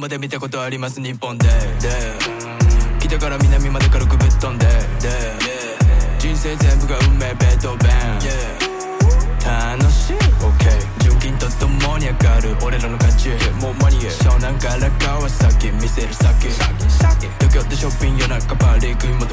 で見たことあります日本で。で。北から南まで軽くぶっ飛んで。で。人生全部が運命ベートーベン。楽しい。OK 純金と共に上がる俺らの勝ちもうマニエ湘南から川崎見せる先。東京でショッピング夜中パーリー食い物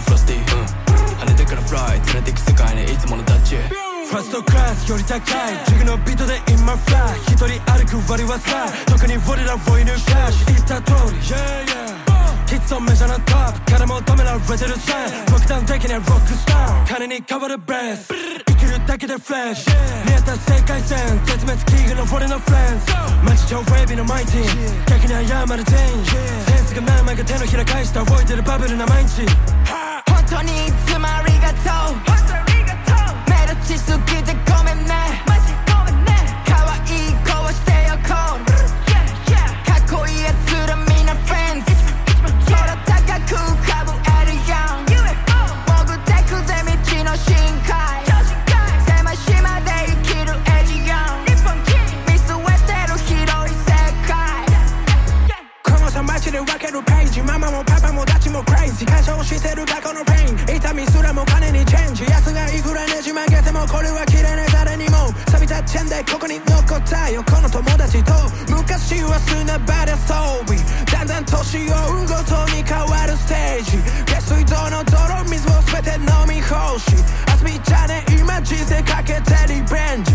ファーストクラスより高い。ジグのビートで in my fly 一人歩く割はさ。特に俺らを射抜かし言った通り。Yeah, yeah キッズをメジャーなトップ。から求められてるサインロックダウンできなロックスター。金に変わるブレス。生きるだけでフレッシュ。見えた世界線。絶滅危惧の俺のフレンズ。街上ウェイビーのマイティー逆に謝る全員。センスがない前が手のひら返した。覚えてるバブルな毎日。本当にいつもありがとう。さ街で分けるページママもパパもダチもクレイジー干渉してる過去のペイン痛みすらも金にチェンジ奴がいくらねじ曲げてもこれは切れねえ誰にも。錆びたチェンでここに残ったよ。この友達と。昔は砂場で装備だんだん年を追うごとに変わるステージ下水道の泥水を全て飲み干し。遊びじゃねえ今人生かけてリベンジ。